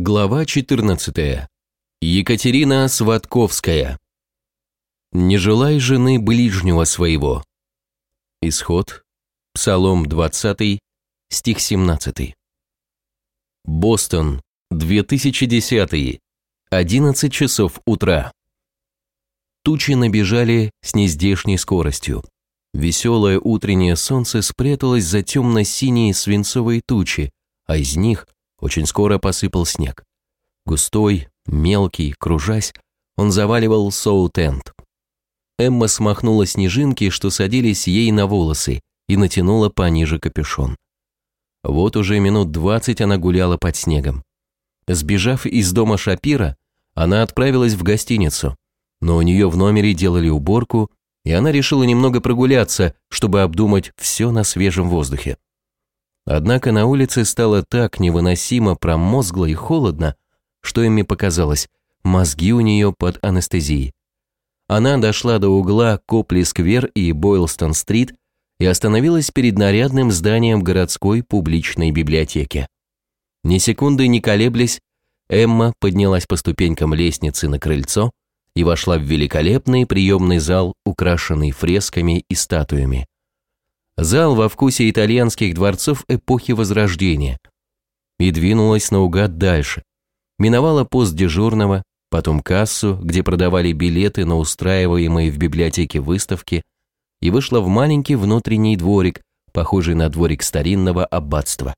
Глава 14. Екатерина Сватковская. «Не желай жены ближнего своего». Исход. Псалом 20, стих 17. Бостон, 2010. 11 часов утра. Тучи набежали с нездешней скоростью. Веселое утреннее солнце спряталось за темно-синие свинцовые тучи, а из них – очень скоро посыпал снег. Густой, мелкий, кружась, он заваливал Соут-Энд. Эмма смахнула снежинки, что садились ей на волосы, и натянула пониже капюшон. Вот уже минут двадцать она гуляла под снегом. Сбежав из дома Шапира, она отправилась в гостиницу, но у нее в номере делали уборку, и она решила немного прогуляться, чтобы обдумать все на свежем воздухе. Однако на улице стало так невыносимо промозгло и холодно, что Эмми показалось, мозги у нее под анестезией. Она дошла до угла Копли-сквер и Бойлстон-стрит и остановилась перед нарядным зданием городской публичной библиотеки. Ни секунды не колеблясь, Эмма поднялась по ступенькам лестницы на крыльцо и вошла в великолепный приемный зал, украшенный фресками и статуями. Зал во вкусе итальянских дворцов эпохи Возрождения. И двинулась наугад дальше. Миновала пост дежурного, потом кассу, где продавали билеты на устраиваемые в библиотеке выставки, и вышла в маленький внутренний дворик, похожий на дворик старинного аббатства.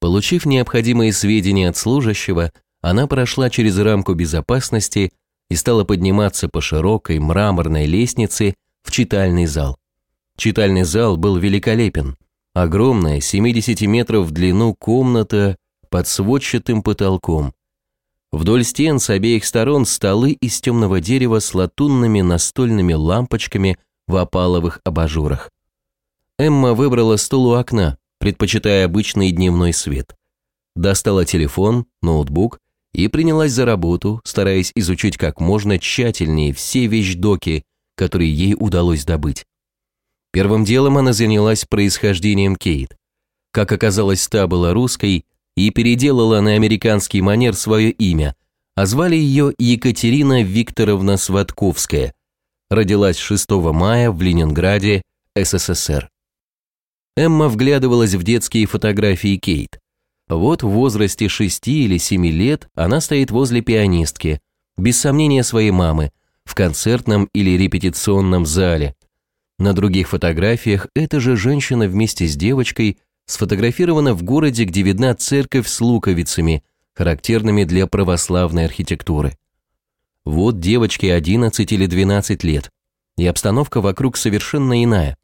Получив необходимые сведения от служащего, она прошла через рамку безопасности и стала подниматься по широкой мраморной лестнице в читальный зал. Читальный зал был великолепен. Огромная, 70 метров в длину комната под сводчатым потолком. Вдоль стен с обеих сторон столы из темного дерева с латунными настольными лампочками в опаловых абажурах. Эмма выбрала стул у окна, предпочитая обычный дневной свет. Достала телефон, ноутбук и принялась за работу, стараясь изучить как можно тщательнее все вещдоки, которые ей удалось добыть. Первым делом она занялась происхождением Кейт. Как оказалось, та была русской и переделала на американский манер свое имя, а звали ее Екатерина Викторовна Сватковская. Родилась 6 мая в Ленинграде, СССР. Эмма вглядывалась в детские фотографии Кейт. Вот в возрасте 6 или 7 лет она стоит возле пианистки, без сомнения своей мамы, в концертном или репетиционном зале, на других фотографиях эта же женщина вместе с девочкой сфотографирована в городе, где видна церковь с луковицами, характерными для православной архитектуры. Вот девочке 11 или 12 лет, и обстановка вокруг совершенно иная.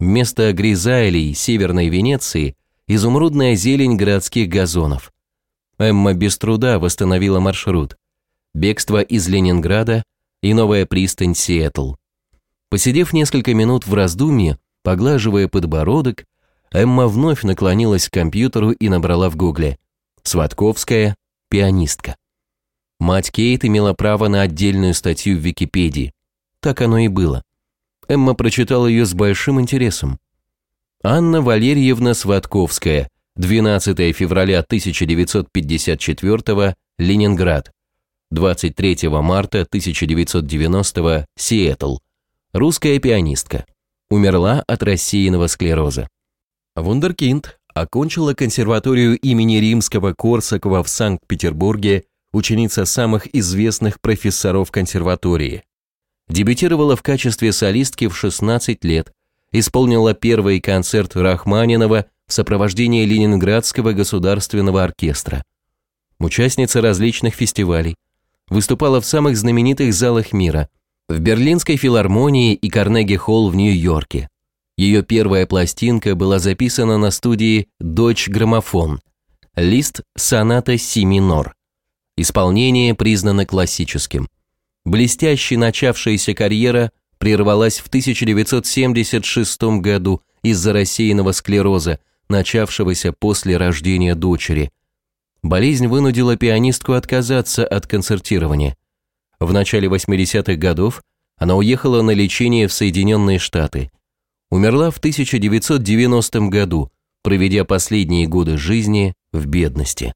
Вместо гризалей Северной Венеции изумрудная зелень городских газонов. Эмма без труда восстановила маршрут. Бегство из Ленинграда и новая пристань Сиэтл. Посидев несколько минут в раздумье, поглаживая подбородок, Эмма вновь наклонилась к компьютеру и набрала в гугле «Сватковская, пианистка». Мать Кейт имела право на отдельную статью в Википедии. Так оно и было. Эмма прочитала ее с большим интересом. Анна Валерьевна Сватковская, 12 февраля 1954 Ленинград, 23 марта 1990 Сиэтл, русская пианистка. Умерла от рассеянного склероза. Вундеркинд окончила консерваторию имени Римского Корсакова в Санкт-Петербурге, ученица самых известных профессоров консерватории. Дебютировала в качестве солистки в 16 лет, исполнила первый концерт Рахманинова в сопровождении Ленинградского государственного оркестра. Участница различных фестивалей, выступала в самых знаменитых залах мира – в Берлинской филармонии и Карнеги-холл в Нью-Йорке. Ее первая пластинка была записана на студии «Дочь граммофон», лист соната си минор. Исполнение признано классическим. Блестяще начавшаяся карьера прервалась в 1976 году из-за рассеянного склероза, начавшегося после рождения дочери. Болезнь вынудила пианистку отказаться от концертирования – в начале 80-х годов она уехала на лечение в Соединенные Штаты. Умерла в 1990 году, проведя последние годы жизни в бедности.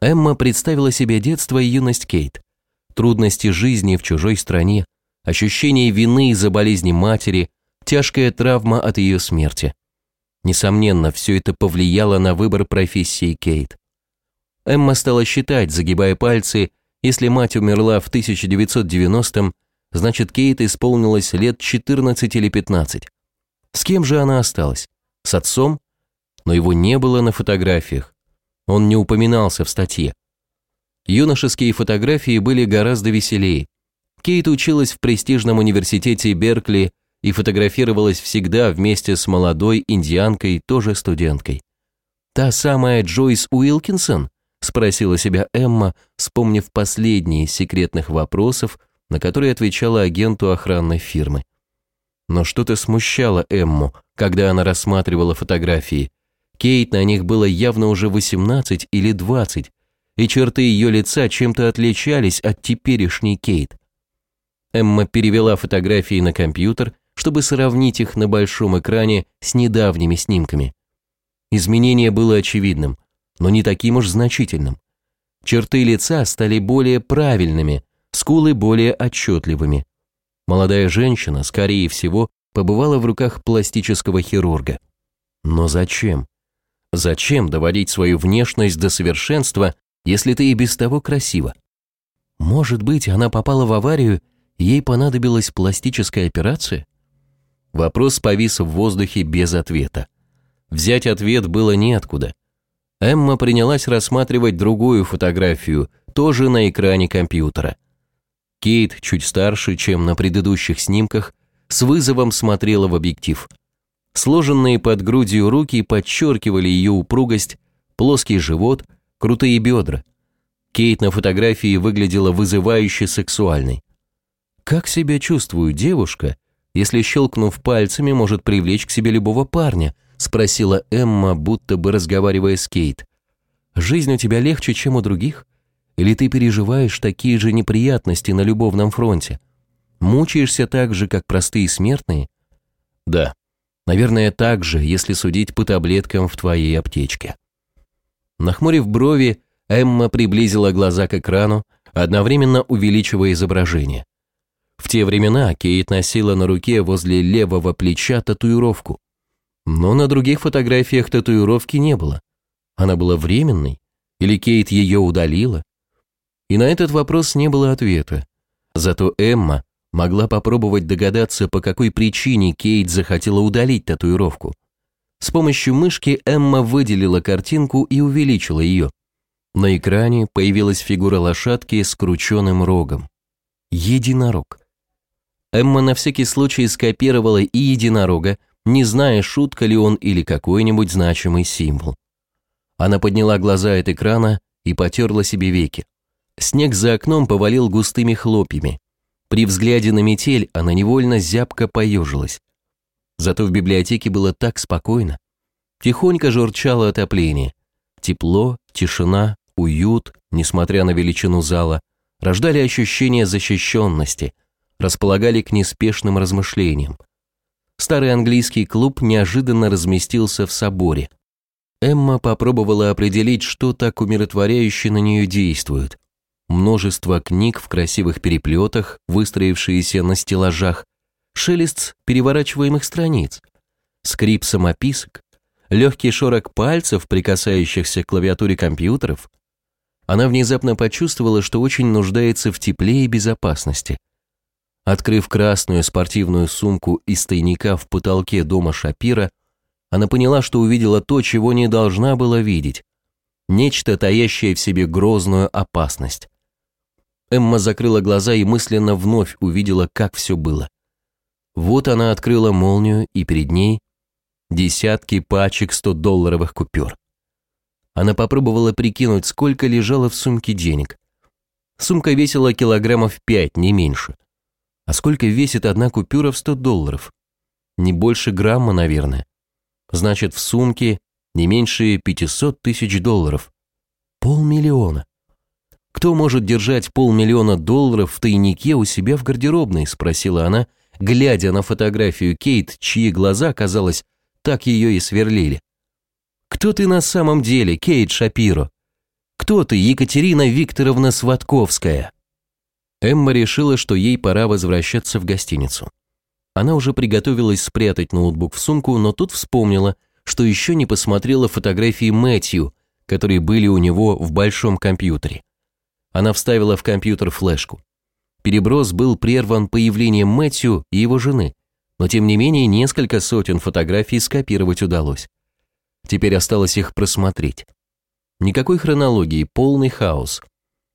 Эмма представила себе детство и юность Кейт, трудности жизни в чужой стране, ощущение вины из-за болезни матери, тяжкая травма от ее смерти. Несомненно, все это повлияло на выбор профессии Кейт. Эмма стала считать, загибая пальцы, если мать умерла в 1990-м, значит Кейт исполнилось лет 14 или 15. С кем же она осталась? С отцом? Но его не было на фотографиях. Он не упоминался в статье. Юношеские фотографии были гораздо веселее. Кейт училась в престижном университете Беркли и фотографировалась всегда вместе с молодой индианкой, тоже студенткой. Та самая Джойс Уилкинсон? Спросила себя Эмма, вспомнив последние из секретных вопросов, на которые отвечала агенту охранной фирмы. Но что-то смущало Эмму, когда она рассматривала фотографии. Кейт на них было явно уже 18 или 20, и черты ее лица чем-то отличались от теперешней Кейт. Эмма перевела фотографии на компьютер, чтобы сравнить их на большом экране с недавними снимками. Изменение было очевидным но не таким уж значительным. Черты лица стали более правильными, скулы более отчетливыми. Молодая женщина, скорее всего, побывала в руках пластического хирурга. Но зачем? Зачем доводить свою внешность до совершенства, если ты и без того красива? Может быть, она попала в аварию, и ей понадобилась пластическая операция? Вопрос повис в воздухе без ответа. Взять ответ было неоткуда. Эмма принялась рассматривать другую фотографию, тоже на экране компьютера. Кейт, чуть старше, чем на предыдущих снимках, с вызовом смотрела в объектив. Сложенные под грудью руки подчеркивали ее упругость, плоский живот, крутые бедра. Кейт на фотографии выглядела вызывающе сексуальной. Как себя чувствует девушка, если, щелкнув пальцами, может привлечь к себе любого парня, спросила Эмма, будто бы разговаривая с Кейт. «Жизнь у тебя легче, чем у других? Или ты переживаешь такие же неприятности на любовном фронте? Мучаешься так же, как простые смертные?» «Да, наверное, так же, если судить по таблеткам в твоей аптечке». Нахмурив брови, Эмма приблизила глаза к экрану, одновременно увеличивая изображение. В те времена Кейт носила на руке возле левого плеча татуировку. Но на других фотографиях татуировки не было. Она была временной? Или Кейт ее удалила? И на этот вопрос не было ответа. Зато Эмма могла попробовать догадаться, по какой причине Кейт захотела удалить татуировку. С помощью мышки Эмма выделила картинку и увеличила ее. На экране появилась фигура лошадки с крученным рогом. Единорог. Эмма на всякий случай скопировала и единорога, не зная, шутка ли он или какой-нибудь значимый символ. Она подняла глаза от экрана и потерла себе веки. Снег за окном повалил густыми хлопьями. При взгляде на метель она невольно зябко поежилась. Зато в библиотеке было так спокойно. Тихонько журчало отопление. Тепло, тишина, уют, несмотря на величину зала, рождали ощущение защищенности, располагали к неспешным размышлениям старый английский клуб неожиданно разместился в соборе. Эмма попробовала определить, что так умиротворяюще на нее действует. Множество книг в красивых переплетах, выстроившиеся на стеллажах, шелест переворачиваемых страниц, скрип самописок, легкий шорох пальцев, прикасающихся к клавиатуре компьютеров. Она внезапно почувствовала, что очень нуждается в тепле и безопасности – Открыв красную спортивную сумку из тайника в потолке дома Шапира, она поняла, что увидела то, чего не должна была видеть. Нечто, таящее в себе грозную опасность. Эмма закрыла глаза и мысленно вновь увидела, как все было. Вот она открыла молнию, и перед ней десятки пачек 100-долларовых купюр. Она попробовала прикинуть, сколько лежало в сумке денег. Сумка весила килограммов пять, не меньше. А сколько весит одна купюра в 100 долларов? Не больше грамма, наверное. Значит, в сумке не меньше 500 тысяч долларов. Полмиллиона. Кто может держать полмиллиона долларов в тайнике у себя в гардеробной, спросила она, глядя на фотографию Кейт, чьи глаза, казалось, так ее и сверлили. Кто ты на самом деле, Кейт Шапиро? Кто ты, Екатерина Викторовна Сватковская?» Эмма решила, что ей пора возвращаться в гостиницу. Она уже приготовилась спрятать ноутбук в сумку, но тут вспомнила, что еще не посмотрела фотографии Мэтью, которые были у него в большом компьютере. Она вставила в компьютер флешку. Переброс был прерван появлением Мэтью и его жены, но тем не менее несколько сотен фотографий скопировать удалось. Теперь осталось их просмотреть. Никакой хронологии, полный хаос.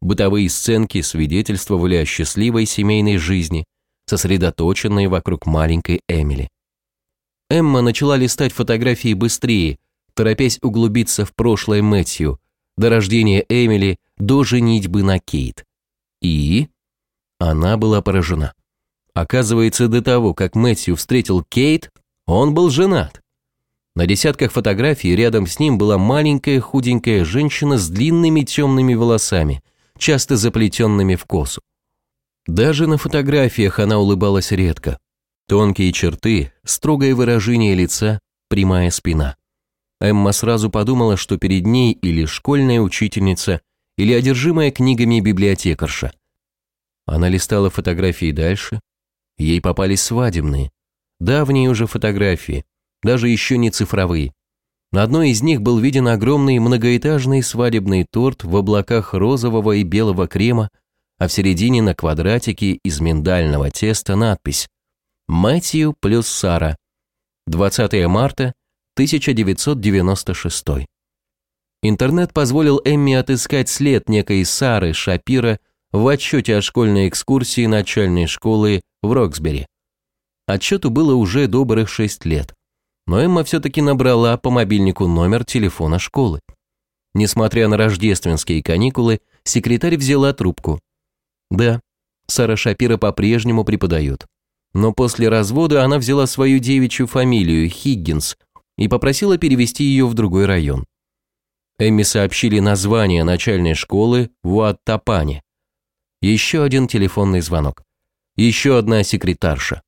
Бытовые сценки свидетельствовали о счастливой семейной жизни, сосредоточенной вокруг маленькой Эмили. Эмма начала листать фотографии быстрее, торопясь углубиться в прошлое Мэтью, до рождения Эмили, до женитьбы на Кейт. И она была поражена. Оказывается, до того, как Мэтью встретил Кейт, он был женат. На десятках фотографий рядом с ним была маленькая худенькая женщина с длинными темными волосами, часто заплетенными в косу. Даже на фотографиях она улыбалась редко. Тонкие черты, строгое выражение лица, прямая спина. Эмма сразу подумала, что перед ней или школьная учительница, или одержимая книгами библиотекарша. Она листала фотографии дальше. Ей попались свадебные. Давние уже фотографии, даже еще не цифровые. На одной из них был виден огромный многоэтажный свадебный торт в облаках розового и белого крема, а в середине на квадратике из миндального теста надпись «Мэтью плюс Сара. 20 марта 1996». Интернет позволил Эмми отыскать след некой Сары Шапира в отчете о школьной экскурсии начальной школы в Роксбери. Отчету было уже добрых шесть лет но Эмма все-таки набрала по мобильнику номер телефона школы. Несмотря на рождественские каникулы, секретарь взяла трубку. Да, Сара Шапира по-прежнему преподает. Но после развода она взяла свою девичью фамилию Хиггинс и попросила перевести ее в другой район. Эмми сообщили название начальной школы в Уаттапане. Еще один телефонный звонок. Еще одна секретарша.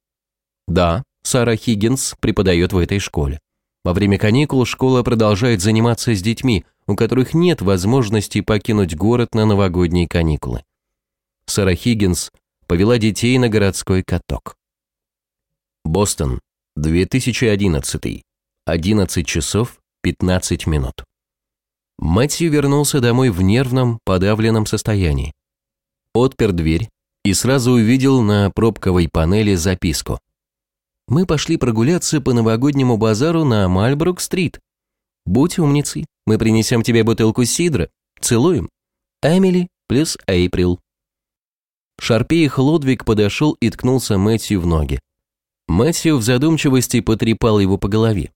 Да, Сара Хиггинс преподает в этой школе. Во время каникул школа продолжает заниматься с детьми, у которых нет возможности покинуть город на новогодние каникулы. Сара Хиггинс повела детей на городской каток. Бостон, 2011. 11 часов 15 минут. Мэтью вернулся домой в нервном, подавленном состоянии. Отпер дверь и сразу увидел на пробковой панели записку – мы пошли прогуляться по новогоднему базару на Мальбрук-стрит. Будь умницей, мы принесем тебе бутылку сидра. Целуем. Эмили плюс Эйприл. Шарпеих Лодвиг подошел и ткнулся Мэтью в ноги. Мэтью в задумчивости потрепал его по голове.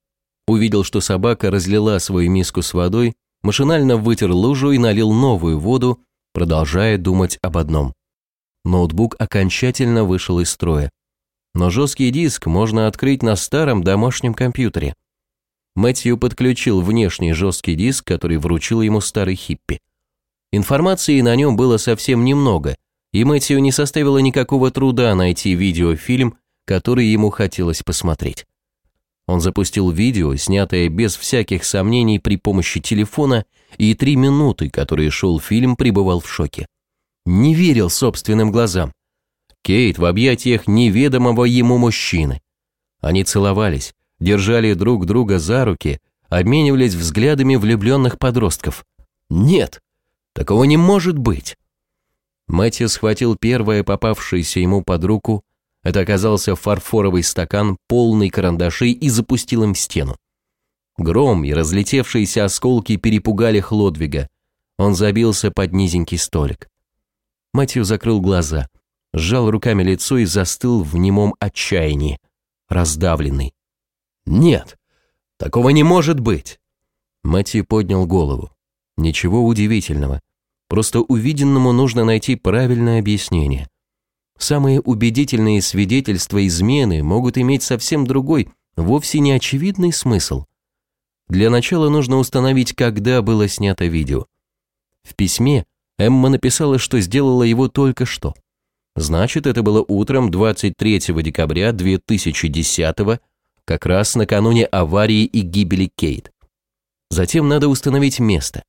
Увидел, что собака разлила свою миску с водой, машинально вытер лужу и налил новую воду, продолжая думать об одном. Ноутбук окончательно вышел из строя но жесткий диск можно открыть на старом домашнем компьютере. Мэтью подключил внешний жесткий диск, который вручил ему старый хиппи. Информации на нем было совсем немного, и Мэтью не составило никакого труда найти видеофильм, который ему хотелось посмотреть. Он запустил видео, снятое без всяких сомнений при помощи телефона, и три минуты, которые шел фильм, пребывал в шоке. Не верил собственным глазам. Кейт в объятиях неведомого ему мужчины. Они целовались, держали друг друга за руки, обменивались взглядами влюбленных подростков. Нет, такого не может быть. Мэтью схватил первое попавшееся ему под руку, это оказался фарфоровый стакан, полный карандашей, и запустил им в стену. Гром и разлетевшиеся осколки перепугали Хлодвига. Он забился под низенький столик. Мэтью закрыл глаза сжал руками лицо и застыл в немом отчаянии, раздавленный. «Нет, такого не может быть!» Мэтью поднял голову. Ничего удивительного. Просто увиденному нужно найти правильное объяснение. Самые убедительные свидетельства измены могут иметь совсем другой, вовсе не очевидный смысл. Для начала нужно установить, когда было снято видео. В письме Эмма написала, что сделала его только что. Значит, это было утром 23 декабря 2010 как раз накануне аварии и гибели Кейт. Затем надо установить место.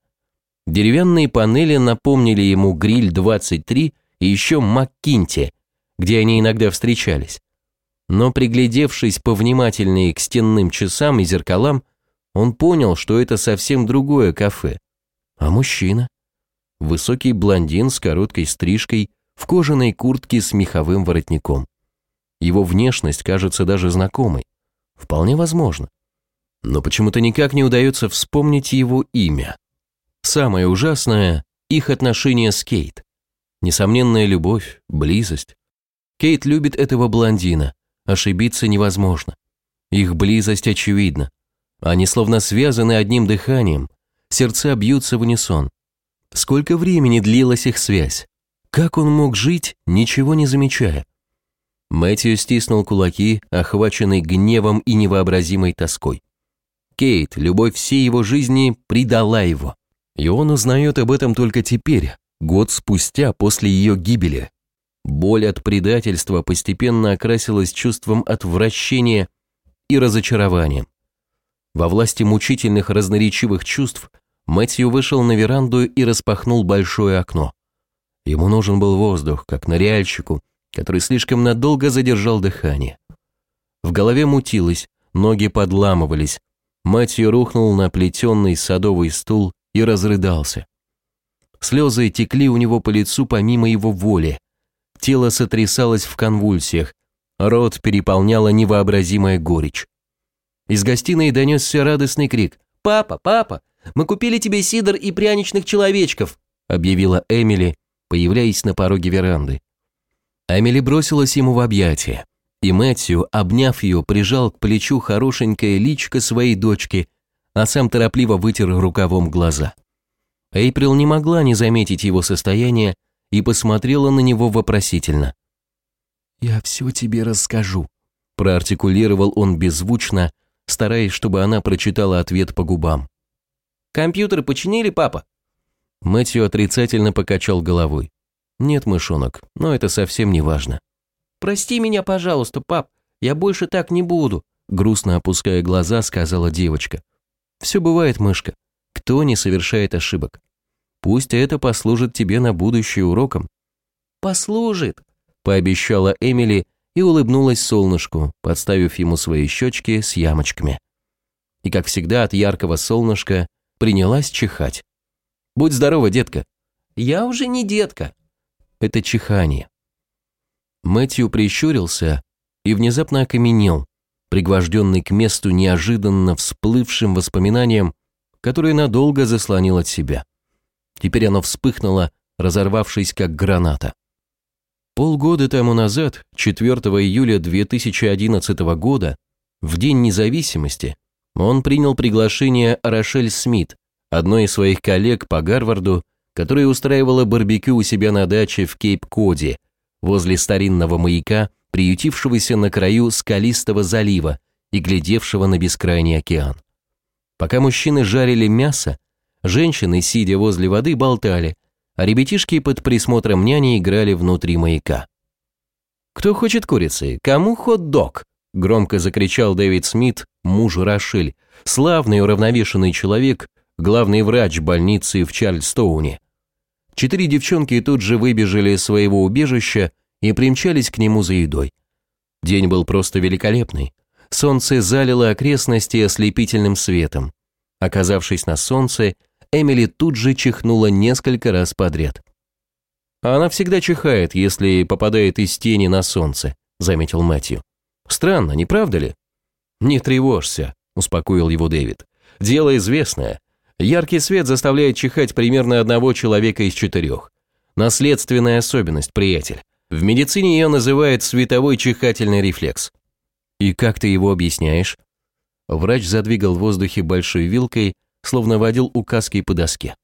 Деревянные панели напомнили ему гриль 23 и еще МакКинти, где они иногда встречались. Но приглядевшись повнимательнее к стенным часам и зеркалам, он понял, что это совсем другое кафе. А мужчина? Высокий блондин с короткой стрижкой, в кожаной куртке с меховым воротником. Его внешность кажется даже знакомой. Вполне возможно. Но почему-то никак не удается вспомнить его имя. Самое ужасное – их отношения с Кейт. Несомненная любовь, близость. Кейт любит этого блондина, ошибиться невозможно. Их близость очевидна. Они словно связаны одним дыханием, сердца бьются в унисон. Сколько времени длилась их связь? Как он мог жить, ничего не замечая? Мэтью стиснул кулаки, охваченный гневом и невообразимой тоской. Кейт, любовь всей его жизни, предала его. И он узнает об этом только теперь, год спустя после ее гибели. Боль от предательства постепенно окрасилась чувством отвращения и разочарованием. Во власти мучительных разноречивых чувств Мэтью вышел на веранду и распахнул большое окно. Ему нужен был воздух, как ныряльщику, который слишком надолго задержал дыхание. В голове мутилось, ноги подламывались. Мэтью рухнул на плетенный садовый стул и разрыдался. Слезы текли у него по лицу помимо его воли. Тело сотрясалось в конвульсиях, рот переполняла невообразимая горечь. Из гостиной донесся радостный крик. «Папа, папа, мы купили тебе сидр и пряничных человечков», объявила Эмили, появляясь на пороге веранды. Эмили бросилась ему в объятия, и Мэтью, обняв ее, прижал к плечу хорошенькое личко своей дочки, а сам торопливо вытер рукавом глаза. Эйприл не могла не заметить его состояние и посмотрела на него вопросительно. «Я все тебе расскажу», – проартикулировал он беззвучно, стараясь, чтобы она прочитала ответ по губам. «Компьютер починили, папа?» Мэтью отрицательно покачал головой. «Нет, мышонок, но это совсем не важно». «Прости меня, пожалуйста, пап, я больше так не буду», грустно опуская глаза, сказала девочка. «Все бывает, мышка. Кто не совершает ошибок? Пусть это послужит тебе на будущее уроком». «Послужит», пообещала Эмили и улыбнулась солнышку, подставив ему свои щечки с ямочками. И, как всегда, от яркого солнышка принялась чихать. «Будь здорова, детка». «Я уже не детка». Это чихание. Мэтью прищурился и внезапно окаменел, пригвожденный к месту неожиданно всплывшим воспоминанием, которое надолго заслонил от себя. Теперь оно вспыхнуло, разорвавшись как граната. Полгода тому назад, 4 июля 2011 года, в День независимости, он принял приглашение Рошель Смит, одной из своих коллег по Гарварду, которая устраивала барбекю у себя на даче в Кейп-Коде, возле старинного маяка, приютившегося на краю скалистого залива и глядевшего на бескрайний океан. Пока мужчины жарили мясо, женщины, сидя возле воды, болтали, а ребятишки под присмотром няни играли внутри маяка. «Кто хочет курицы? Кому хот-дог?» громко закричал Дэвид Смит, муж Рошель, славный уравновешенный человек, главный врач больницы в Чарльстоуне. Четыре девчонки тут же выбежали из своего убежища и примчались к нему за едой. День был просто великолепный. Солнце залило окрестности ослепительным светом. Оказавшись на солнце, Эмили тут же чихнула несколько раз подряд. «Она всегда чихает, если попадает из тени на солнце», – заметил Мэтью. «Странно, не правда ли?» «Не тревожься», – успокоил его Дэвид. «Дело известное. Яркий свет заставляет чихать примерно одного человека из четырех. Наследственная особенность, приятель. В медицине ее называют световой чихательный рефлекс. И как ты его объясняешь? Врач задвигал в воздухе большой вилкой, словно водил указкой по доске.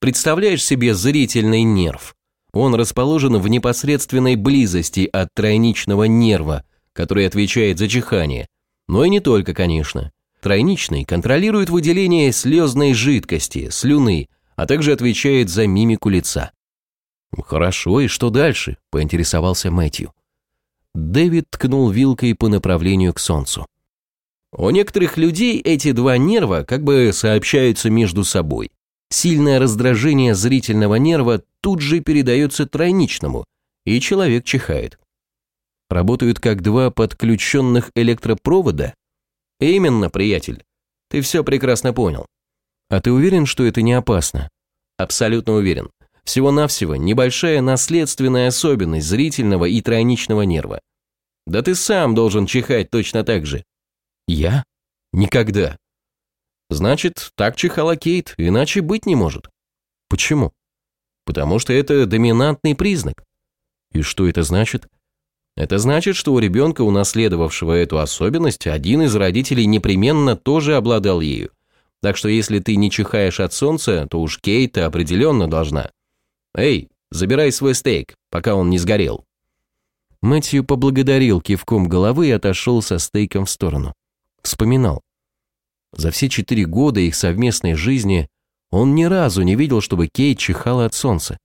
Представляешь себе зрительный нерв? Он расположен в непосредственной близости от тройничного нерва, который отвечает за чихание. Но и не только, конечно. Тройничный контролирует выделение слезной жидкости, слюны, а также отвечает за мимику лица. «Хорошо, и что дальше?» – поинтересовался Мэтью. Дэвид ткнул вилкой по направлению к солнцу. У некоторых людей эти два нерва как бы сообщаются между собой. сильное раздражение зрительного нерва тут же передается тройничному, и человек чихает. Работают как два подключенных электропровода? Именно, приятель. Ты все прекрасно понял. А ты уверен, что это не опасно? Абсолютно уверен. Всего-навсего небольшая наследственная особенность зрительного и тройничного нерва. Да ты сам должен чихать точно так же. Я? Никогда. Значит, так чихала Кейт, иначе быть не может. Почему? Потому что это доминантный признак. И что это значит? Это значит, что у ребенка, унаследовавшего эту особенность, один из родителей непременно тоже обладал ею. Так что если ты не чихаешь от солнца, то уж Кейта определенно должна. Эй, забирай свой стейк, пока он не сгорел. Мэтью поблагодарил кивком головы и отошел со стейком в сторону. Вспоминал. За все четыре года их совместной жизни он ни разу не видел, чтобы Кейт чихала от солнца.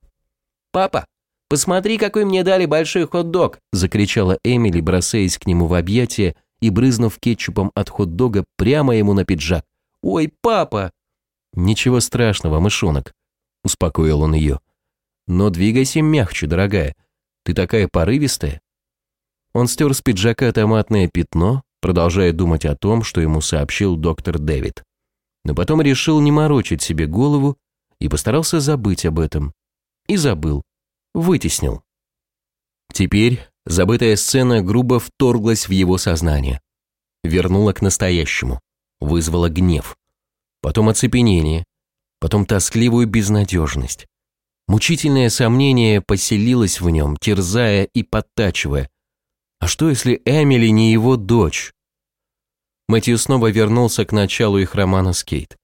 «Папа, посмотри, какой мне дали большой хот-дог!» закричала Эмили, бросаясь к нему в объятия и брызнув кетчупом от хот-дога прямо ему на пиджак. «Ой, папа!» «Ничего страшного, мышонок», — успокоил он ее. «Но двигайся мягче, дорогая. Ты такая порывистая». Он стер с пиджака томатное пятно, продолжая думать о том, что ему сообщил доктор Дэвид. Но потом решил не морочить себе голову и постарался забыть об этом. И забыл. Вытеснил. Теперь забытая сцена грубо вторглась в его сознание. Вернула к настоящему. Вызвала гнев. Потом оцепенение. Потом тоскливую безнадежность. Мучительное сомнение поселилось в нем, терзая и подтачивая, а что, если Эмили не его дочь? Мэтью снова вернулся к началу их романа с Кейт.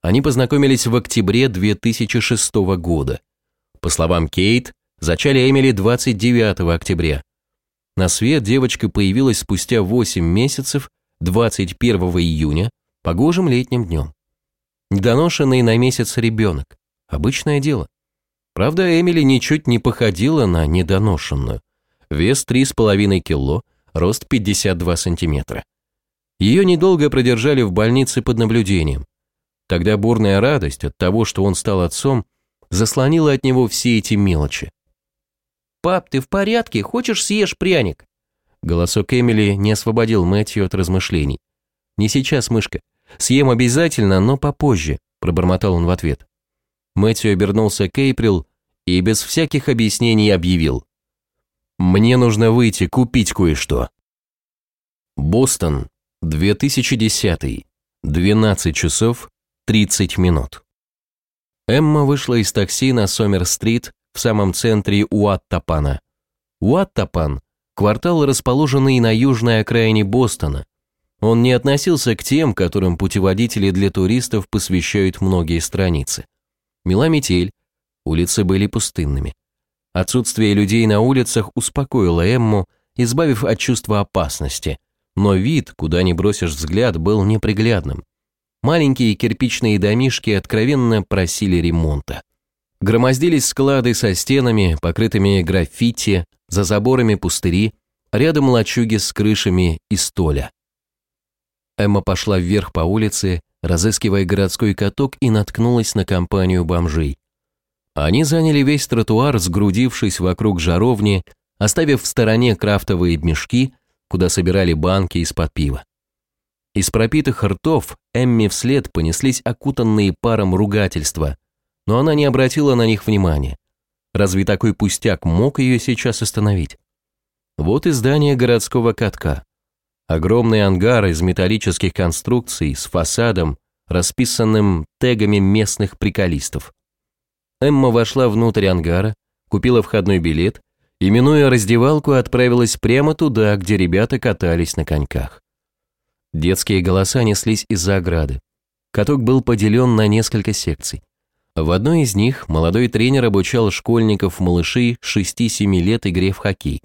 Они познакомились в октябре 2006 года. По словам Кейт, зачали Эмили 29 октября. На свет девочка появилась спустя 8 месяцев, 21 июня, погожим летним днем. Недоношенный на месяц ребенок. Обычное дело. Правда, Эмили ничуть не походила на недоношенную вес 3,5 кило, рост 52 сантиметра. Ее недолго продержали в больнице под наблюдением. Тогда бурная радость от того, что он стал отцом, заслонила от него все эти мелочи. «Пап, ты в порядке? Хочешь съешь пряник?» Голосок Эмили не освободил Мэтью от размышлений. «Не сейчас, мышка. Съем обязательно, но попозже», пробормотал он в ответ. Мэтью обернулся к Эйприл и без всяких объяснений объявил. Мне нужно выйти купить кое-что. Бостон, 2010. 12 часов 30 минут. Эмма вышла из такси на Сомер-стрит в самом центре Уаттапана. Уаттапан – квартал, расположенный на южной окраине Бостона. Он не относился к тем, которым путеводители для туристов посвящают многие страницы. Мела метель, улицы были пустынными. Отсутствие людей на улицах успокоило Эмму, избавив от чувства опасности. Но вид, куда ни бросишь взгляд, был неприглядным. Маленькие кирпичные домишки откровенно просили ремонта. Громоздились склады со стенами, покрытыми граффити, за заборами пустыри, рядом лачуги с крышами и столя. Эмма пошла вверх по улице, разыскивая городской каток и наткнулась на компанию бомжей. Они заняли весь тротуар, сгрудившись вокруг жаровни, оставив в стороне крафтовые мешки, куда собирали банки из-под пива. Из пропитых ртов Эмми вслед понеслись окутанные паром ругательства, но она не обратила на них внимания. Разве такой пустяк мог ее сейчас остановить? Вот и здание городского катка. Огромный ангар из металлических конструкций с фасадом, расписанным тегами местных приколистов. Эмма вошла внутрь ангара, купила входной билет и, минуя раздевалку, отправилась прямо туда, где ребята катались на коньках. Детские голоса неслись из-за ограды. Каток был поделен на несколько секций. В одной из них молодой тренер обучал школьников-малышей 6-7 лет игре в хоккей.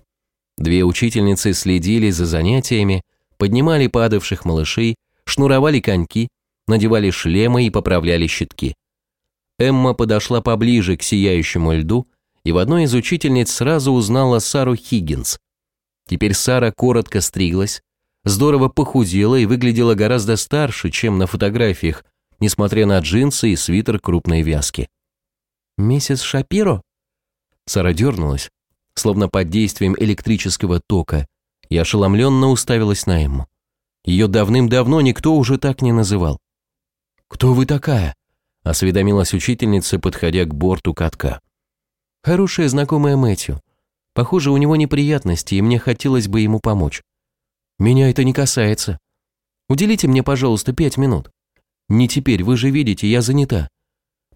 Две учительницы следили за занятиями, поднимали падавших малышей, шнуровали коньки, надевали шлемы и поправляли щитки. Эмма подошла поближе к сияющему льду и в одной из учительниц сразу узнала Сару Хиггинс. Теперь Сара коротко стриглась, здорово похудела и выглядела гораздо старше, чем на фотографиях, несмотря на джинсы и свитер крупной вязки. «Миссис Шапиро?» Сара дернулась, словно под действием электрического тока, и ошеломленно уставилась на Эмму. Ее давным-давно никто уже так не называл. «Кто вы такая?» – осведомилась учительница, подходя к борту катка. «Хорошая знакомая Мэтью. Похоже, у него неприятности, и мне хотелось бы ему помочь. Меня это не касается. Уделите мне, пожалуйста, пять минут. Не теперь, вы же видите, я занята.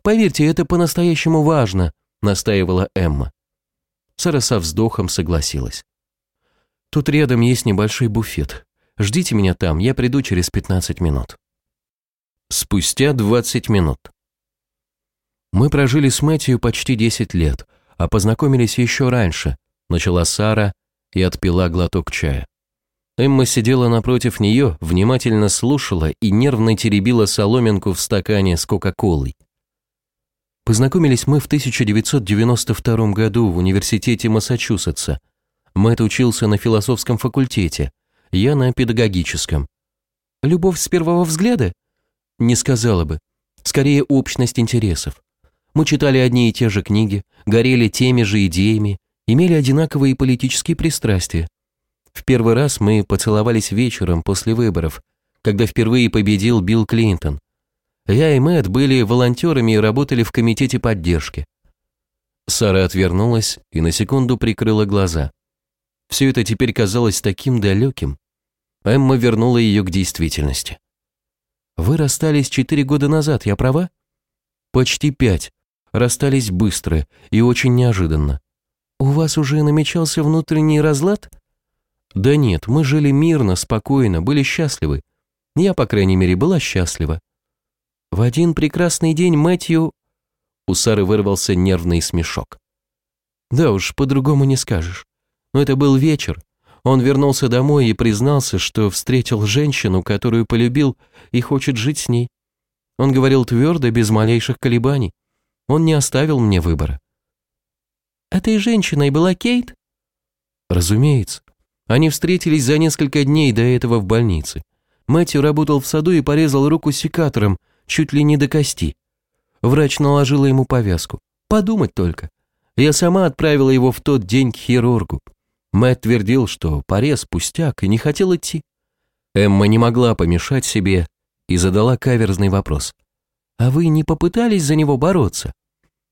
Поверьте, это по-настоящему важно», – настаивала Эмма. Сара со вздохом согласилась. «Тут рядом есть небольшой буфет. Ждите меня там, я приду через 15 минут». Спустя 20 минут. Мы прожили с Мэтью почти 10 лет, а познакомились еще раньше, начала Сара и отпила глоток чая. Эмма сидела напротив нее, внимательно слушала и нервно теребила соломинку в стакане с Кока-Колой. Познакомились мы в 1992 году в университете Массачусетса. Мэтт учился на философском факультете, я на педагогическом. Любовь с первого взгляда? Не сказала бы. Скорее, общность интересов. Мы читали одни и те же книги, горели теми же идеями, имели одинаковые политические пристрастия. В первый раз мы поцеловались вечером после выборов, когда впервые победил Билл Клинтон. Я и Мэтт были волонтерами и работали в комитете поддержки. Сара отвернулась и на секунду прикрыла глаза. Все это теперь казалось таким далеким. Эмма вернула ее к действительности. «Вы расстались четыре года назад, я права?» «Почти пять. Расстались быстро и очень неожиданно». «У вас уже намечался внутренний разлад?» «Да нет, мы жили мирно, спокойно, были счастливы. Я, по крайней мере, была счастлива. В один прекрасный день Мэтью...» У Сары вырвался нервный смешок. «Да уж, по-другому не скажешь. Но это был вечер. Он вернулся домой и признался, что встретил женщину, которую полюбил и хочет жить с ней. Он говорил твердо, без малейших колебаний. Он не оставил мне выбора. «Этой женщиной была Кейт?» «Разумеется. Они встретились за несколько дней до этого в больнице. Мэтью работал в саду и порезал руку секатором, чуть ли не до кости. Врач наложила ему повязку. Подумать только. Я сама отправила его в тот день к хирургу. Мэтт твердил, что порез пустяк и не хотел идти. Эмма не могла помешать себе и задала каверзный вопрос. «А вы не попытались за него бороться?»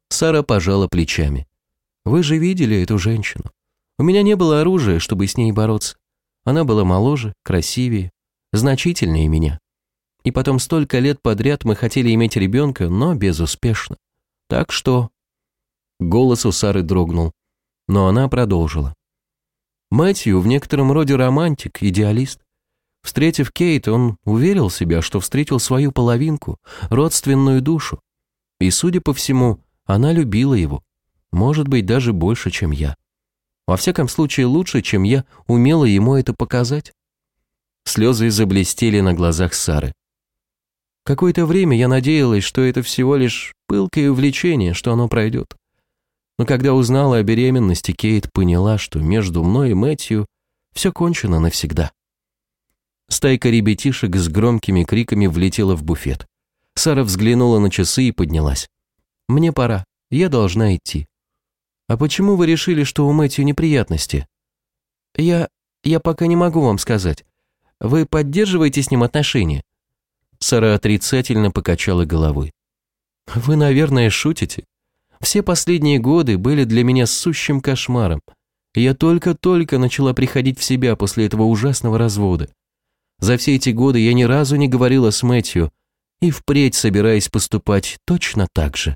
Сара пожала плечами. «Вы же видели эту женщину. У меня не было оружия, чтобы с ней бороться. Она была моложе, красивее, значительнее меня. И потом столько лет подряд мы хотели иметь ребенка, но безуспешно. Так что...» Голос у Сары дрогнул, но она продолжила. Мэтью в некотором роде романтик, идеалист. Встретив Кейт, он уверил себя, что встретил свою половинку, родственную душу. И, судя по всему, она любила его. Может быть, даже больше, чем я. Во всяком случае, лучше, чем я умела ему это показать. Слезы заблестели на глазах Сары. Какое-то время я надеялась, что это всего лишь пылкое увлечение, что оно пройдет. Но когда узнала о беременности, Кейт поняла, что между мной и Мэтью все кончено навсегда. Стайка ребятишек с громкими криками влетела в буфет. Сара взглянула на часы и поднялась. «Мне пора, я должна идти». «А почему вы решили, что у Мэтью неприятности?» «Я... я пока не могу вам сказать. Вы поддерживаете с ним отношения?» Сара отрицательно покачала головой. «Вы, наверное, шутите. Все последние годы были для меня сущим кошмаром. Я только-только начала приходить в себя после этого ужасного развода. За все эти годы я ни разу не говорила с Мэтью и впредь собираюсь поступать точно так же.